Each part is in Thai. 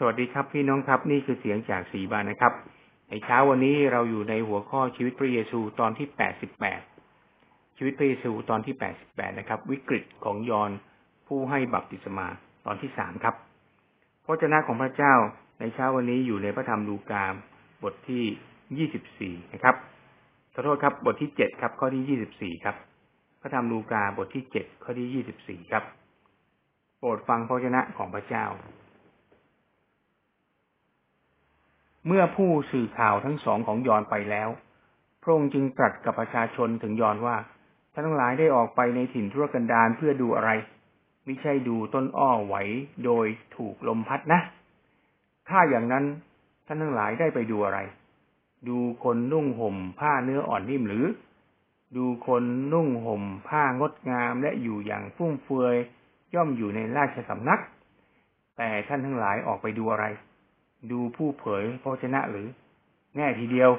สวัสดีครับพี่น้องครับนี่คือเสียงจากสีบานนะครับ ในเช้าวันนี้เราอยู่ในหัวข้อชีวิตพระเยซูตอนที่แปดสิบแปดชีวิตพระเยซูตอนที่แปดสิบแปดนะครับ วิกฤตของยอนผู้ให้บัพติศมาตอนที่สามครับพระเจ้าของพระเจ้าในเช้าวันนี้อยู่ในพระธรรมลูกาบทที่ยี่สิบสี่นะครับขอโทษครับ บทที่เจ็ดครับ ข้อที่ยี่สิบสี่ครับ พระธรรมลูกาบทที่เจ็ดข้อที่ยี่สิบสี่ครับ โปรดฟังพระเจ้าของพระเจ้า เมื่อผู้สื่อข่าวทั้งสองของยอนไปแล้ว พระองค์จึงตรัสกับประชาชนถึงยอนว่าท่านทั้งหลายได้ออกไปในถิ่นทุรกันดารเพื่อดูอะไรไม่ใช่ดูต้นอ้อไหวโดยถูกลมพัดนะ ถ้าอย่างนั้นท่านทั้งหลายได้ไปดูอะไร ดูคนนุ่งห่มผ้าเนื้ออ่อนนิ่มหรือ ดูคนนุ่งห่มผ้างดงามและอยู่อย่างฟุ่มเฟือยย่อมอยู่ในราชสำนัก แต่ท่านทั้งหลายออกไปดูอะไร ดูผู้เผยพระชนะหรือ แน่ทีเดียว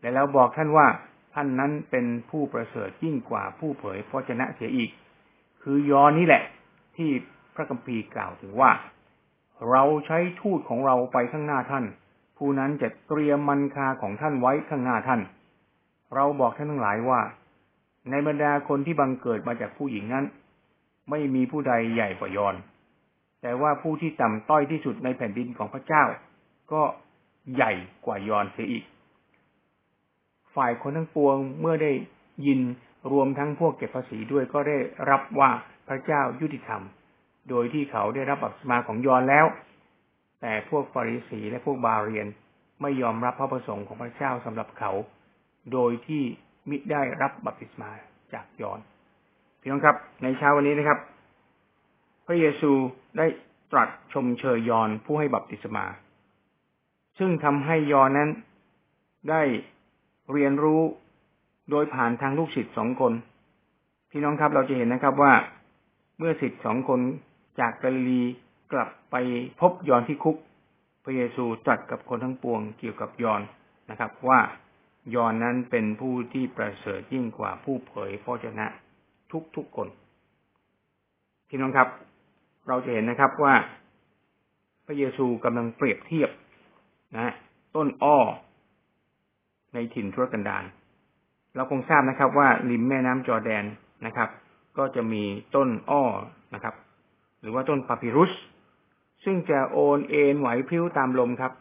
และแล้วบอกท่านว่าท่านนั้นเป็นผู้ประเสริฐยิ่งกว่าผู้เผยพระชนะเสียอีก คือยอนนี่แหละ ที่พระคัมภีร์กล่าวถึงว่า เราใช้ทูตของเราไปข้างหน้าท่าน ผู้นั้นจะเตรียมมันคาของท่านไว้ข้างหน้าท่าน เราบอกท่านทั้งหลายว่า ในบรรดาคนที่บังเกิดมาจากผู้หญิงนั้น ไม่มีผู้ใดใหญ่กว่ายอน แต่ว่าผู้ที่ต่ำต้อยที่สุดในแผ่นดินของพระเจ้า ก็ใหญ่กว่ายอนเสียอีก ฝ่ายคนทั้งปวงเมื่อได้ยินรวมทั้งพวกเก็บภาษีด้วยก็ได้รับว่าพระเจ้ายุติธรรม โดยที่เขาได้รับบัพติศมาของยอนแล้ว แต่พวกฟาริสีและพวกบาเรียนไม่ยอมรับพระประสงค์ของพระเจ้าสำหรับเขา โดยที่มิได้รับบัพติศมาจากยอนพี่น้องครับ ในเช้าวันนี้นะครับ พระเยซูได้ตรัสชมเชยยอนผู้ให้บัพติศมา ซึ่งทำให้ยอนั้น ได้เรียนรู้โดยผ่านทางลูกศิษย์สองคน พี่น้องครับเราจะเห็นนะครับว่าเมื่อศิษย์สองคนจากกาลี กลับไปพบยอนที่คุก พระเยซูตรัสกับคนทั้งปวงเกี่ยวกับยอนนะครับ ว่ายอนนั้นเป็นผู้ที่ประเสริฐยิ่งกว่าผู้เผยพระชนะทุกทุกคน พี่น้องครับ เราจะเห็นนะครับว่า พระเยซูกำลังเปรียบเทียบ นะต้นอ้อ ในถิ่นทุรกันดารเราคงทราบนะครับ ว่าริมแม่น้ำจอแดนนะครับ ก็จะมีต้นอ้อนะครับ หรือว่าต้นปาปิรุส ซึ่งจะโอนเอ็นไหวพิ้วตามลมครับ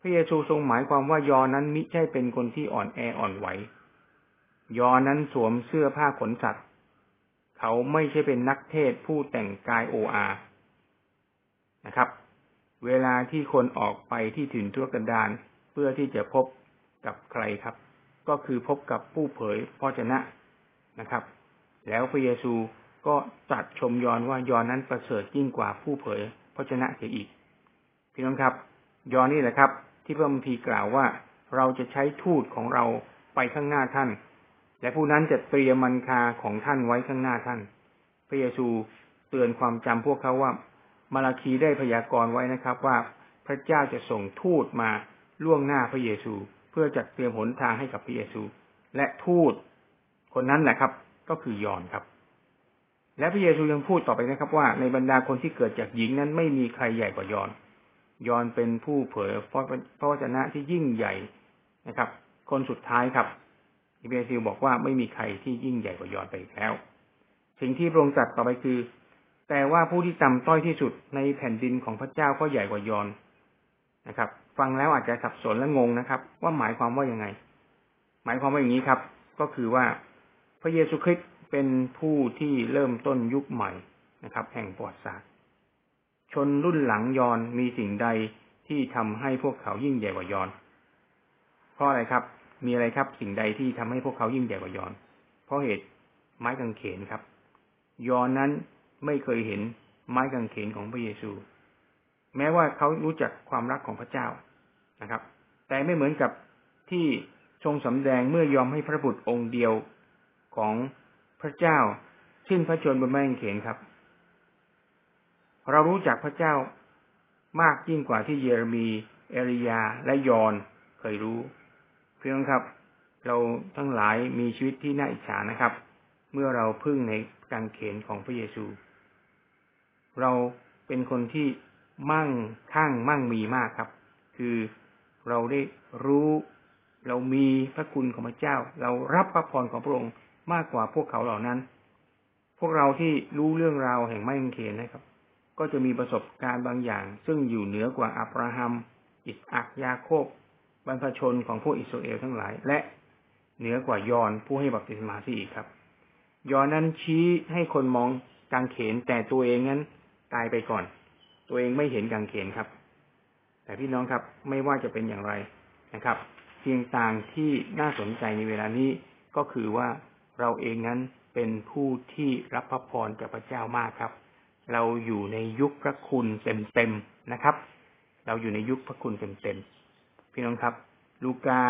พระเยซูทรงหมายความว่ายอนั้นมิใช่เป็นคนที่อ่อนแออ่อนไหว ยอนั้นสวมเสื้อผ้าขนสัตว์ เขาไม่ใช่เป็นนักเทศผู้แต่งกายโออานะครับ เวลาที่คนออกไปที่ถิ่นทุรกันดารเพื่อที่จะพบกับใครครับ ก็คือพบกับผู้เผยพระชนะนะครับ แล้วพระเยซูก็จัดชมยอนว่ายอนนั้นประเสริฐยิ่งกว่าผู้เผยพระชนะเสียอีก พี่น้องครับ ยอนนี่แหละครับ ที่พระคัมภีกล่าวว่าเราจะใช้ทูตของเราไปข้างหน้าท่าน และผู้นั้นจะเตรียมมันคาของท่านไว้ข้างหน้าท่าน พระเยซูเตือนความจำพวกเขาว่า มาราคีได้พยากรณ์ไว้นะครับว่าพระเจ้าจะส่งทูตมาล่วงหน้าพระเยซู เพื่อจัดเตรียมหนทางให้กับพระเยซู และทูตคนนั้นแหละครับ ก็คือยอนครับ และพระเยซูยังพูดต่อไปนะครับ ว่าในบรรดาคนที่เกิดจากหญิงนั้นไม่มีใครใหญ่กว่ายอน ยอนเป็นผู้เผยพระวจนะที่ยิ่งใหญ่นะครับ คนสุดท้ายครับอิเบซิลบอกว่าไม่มีใครที่ยิ่งใหญ่กว่ายอนไปแล้ว สิ่งที่พระองค์ตรัสต่อไปคือ แต่ว่าผู้ที่ต่ำต้อยที่สุดในแผ่นดินของพระเจ้าก็ใหญ่กว่ายอนนะครับ ฟังแล้วอาจจะสับสนและงงนะครับ ว่าหมายความว่ายังไง หมายความว่าอย่างนี้ครับ ก็คือว่าพระเยซูคริสต์เป็นผู้ที่เริ่มต้นยุคใหม่นะครับ แห่งประวัติศาสตร์ ชนรุ่นหลังยอนมีสิ่งใดที่ทำให้พวกเขายิ่งใหญ่กว่ายอน เพราะอะไรครับ มีอะไรครับ สิ่งใดที่ทำให้พวกเขายิ่งใหญ่กว่ายอน เพราะเหตุไม้กางเขนครับ ยอนนั้น ไม่เคยเห็นไม้กางเขนของพระเยซู แม้ว่าเขารู้จักความรักของพระเจ้านะครับ แต่ไม่เหมือนกับที่ทรงสำแดงเมื่อยอมให้พระบุตรองค์เดียวของพระเจ้าสิ้นพระชนบนไม้กางเขนครับ เรารู้จักพระเจ้ามากยิ่งกว่าที่เยเรมี เอริยาและยอนเคยรู้ เพื่อนครับ เราทั้งหลายมีชีวิตที่น่าอิจฉานะครับ เมื่อเราพึ่งในกางเขนของพระเยซู เราเป็นคนที่มั่งคั่งมั่งมีมากครับ คือเราได้รู้เรามีพระคุณของพระเจ้า เรารับพระพรของพระองค์มากกว่าพวกเขาเหล่านั้น พวกเราที่รู้เรื่องราวแห่งไม้กางเขนนะครับ ก็จะมีประสบการณ์บางอย่าง ซึ่งอยู่เหนือกว่าอับราฮัม อิสอักยาโคบบรรพชนของพวกอิสราเอลทั้งหลาย และเหนือกว่ายอนผู้ให้บัพติศมาที่อีกครับ ยอนนั้นชี้ให้คนมองกางเขนแต่ตัวเองนั้น ตายไปก่อน ตัวเองไม่เห็นกางเขนครับ แต่พี่น้องครับไม่ว่าจะเป็นอย่างไรนะครับ เพียงต่างที่น่าสนใจในเวลานี้ก็คือว่าเราเองนั้นเป็นผู้ที่รับพระพรจากพระเจ้ามากครับ เราอยู่ในยุคพระคุณเต็มๆนะครับ เราอยู่ในยุคพระคุณเต็มๆพี่น้องครับ ลูกา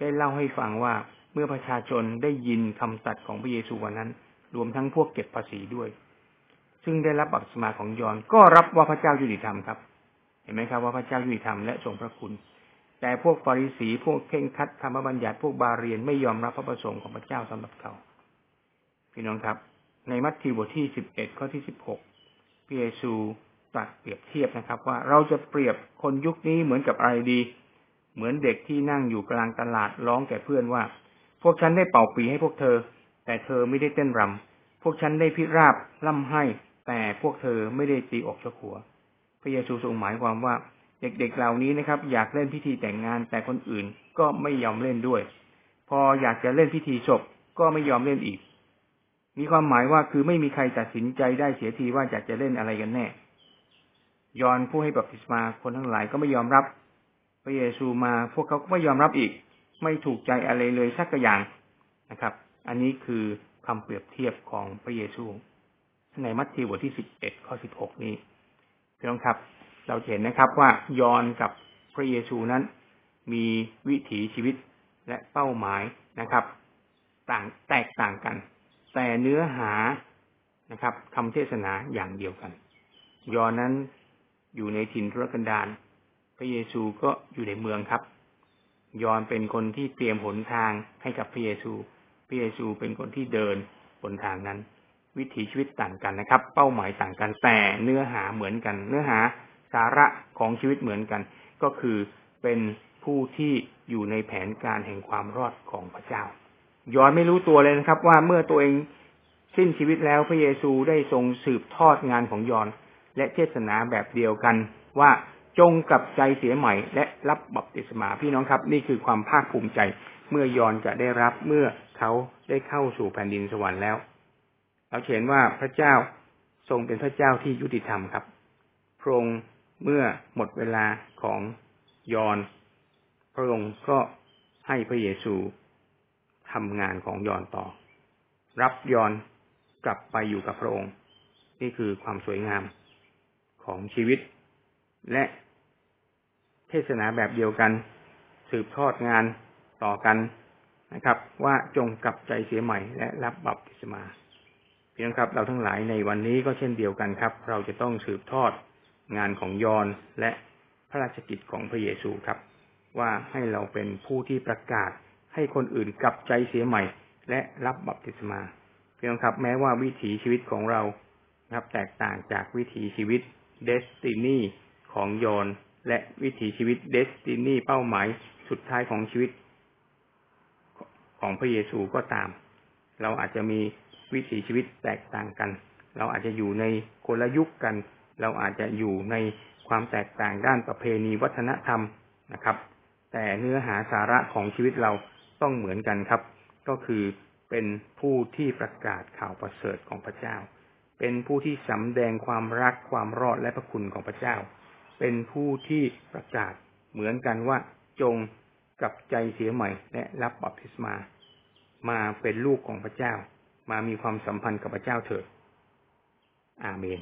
ได้เล่าให้ฟังว่าเมื่อประชาชนได้ยินคำตัดของพระเยซูวันนั้น รวมทั้งพวกเก็บภาษีด้วย ซึ่งได้รับบัพติศมาของยอนก็รับว่าพระเจ้ายุติธรรมครับ เห็นไหมครับว่าพระเจ้ายุติธรรมและทรงพระคุณ แต่พวกฟาริสีพวกเข่งคัดธรรมบัญญัติพวกบาเรียนไม่ยอมรับพระประสงค์ของพระเจ้าสำหรับเขา พี่น้องครับ ในมัทธิวบทที่สิบเอ็ดข้อที่สิบหกพระเยซูตรัสเปรียบเทียบนะครับ ว่าเราจะเปรียบคนยุคนี้เหมือนกับอะไรดี เหมือนเด็กที่นั่งอยู่กลางตลาดร้องแก่เพื่อนว่า พวกฉันได้เป่าปีให้พวกเธอ แต่เธอไม่ได้เต้นรำพวกฉันได้พิราบล่ำให้ แต่พวกเธอไม่ได้ตีอกชกหัว พระเยซูทรงหมายความว่า เด็กๆเหล่านี้นะครับ อยากเล่นพิธีแต่งงานแต่คนอื่นก็ไม่ยอมเล่นด้วย พออยากจะเล่นพิธีศพก็ไม่ยอมเล่นอีก มีความหมายว่าคือไม่มีใครตัดสินใจได้เสียทีว่าอยากจะเล่นอะไรกันแน่ ยอนผู้ให้บัพติศมาคนทั้งหลายก็ไม่ยอมรับ พระเยซูมาพวกเขาก็ไม่ยอมรับอีก ไม่ถูกใจอะไรเลยสักอย่างนะครับ อันนี้คือคำเปรียบเทียบของพระเยซู ในมัทธิวบทที่สิบเอ็ดข้อสิบหกนี้พี่น้องครับ เราเห็นนะครับว่ายอนกับพระเยซูนั้น มีวิถีชีวิตและเป้าหมายนะครับ ต่างแตกต่างกัน แต่เนื้อหานะครับคำเทศนาอย่างเดียวกัน ยอนนั้นอยู่ในถิ่นทุรกันดารพระเยซูก็อยู่ในเมืองครับ ยอนเป็นคนที่เตรียมหนทางให้กับพระเยซู พระเยซูเป็นคนที่เดินบนทางนั้น วิถีชีวิตต่างกันนะครับ เป้าหมายต่างกันแต่เนื้อหาเหมือนกัน เนื้อหาสาระของชีวิตเหมือนกัน ก็คือเป็นผู้ที่อยู่ในแผนการแห่งความรอดของพระเจ้ายอนไม่รู้ตัวเลยนะครับ ว่าเมื่อตัวเองสิ้นชีวิตแล้วพระเยซูได้ทรงสืบทอดงานของยอนและเทศนาแบบเดียวกันว่าจงกลับใจเสียใหม่ และรับบัพติศมาพี่น้องครับ นี่คือความภาคภูมิใจ เมื่อยอนจะได้รับเมื่อเขาได้เข้าสู่แผ่นดินสวรรค์แล้ว เราเห็นว่าพระเจ้าทรงเป็นพระเจ้าที่ยุติธรรมครับ พระองค์เมื่อหมดเวลาของยอน พระองค์ก็ให้พระเยซูทำงานของยอนต่อ รับยอนกลับไปอยู่กับพระองค์ นี่คือความสวยงามของชีวิต และเทศนาแบบเดียวกัน สืบทอดงานต่อกันนะครับ ว่าจงกลับใจเสียใหม่และรับบัพติศมา เพียงครับ เราทั้งหลายในวันนี้ก็เช่นเดียวกันครับ เราจะต้องสืบทอดงานของยอนและพระราชกิจของพระเยซูครับ ว่าให้เราเป็นผู้ที่ประกาศให้คนอื่นกลับใจเสียใหม่ และรับบัพติศมา เพียงครับ แม้ว่าวิถีชีวิตของเราครับแตกต่างจากวิถีชีวิตdestiny ของยอห์นและวิถีชีวิต destiny เป้าหมายสุดท้ายของชีวิต ของพระเยซูก็ตาม เราอาจจะมีวิถีชีวิตแตกต่างกัน เราอาจจะอยู่ในคนละยุคกัน เราอาจจะอยู่ในความแตกต่างด้านประเพณีวัฒนธรรมนะครับ แต่เนื้อหาสาระของชีวิตเราต้องเหมือนกันครับ ก็คือเป็นผู้ที่ประกาศข่าวประเสริฐของพระเจ้า เป็นผู้ที่สำแดงความรักความรอดและพระคุณของพระเจ้า เป็นผู้ที่ประกาศเหมือนกันว่าจงกับใจเสียใหม่และรับบัพติศมา มาเป็นลูกของพระเจ้า มามีความสัมพันธ์กับพระเจ้าเถิดอาเมน